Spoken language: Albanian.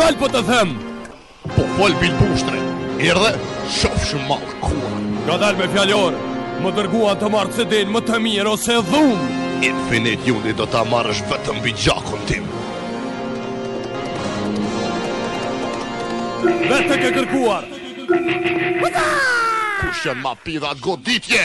Dal po të them. Po fol bir bushtre. Erdhe, shof shumë mal kua. Ngadalë me fjalor. Më dërguan të marr se din me të mirë ose dhunë. Infinite Unit do ta marrësh vetëm mbi gjakun tim. Vetë e ke kërkuar Kush janë ma pidha goditje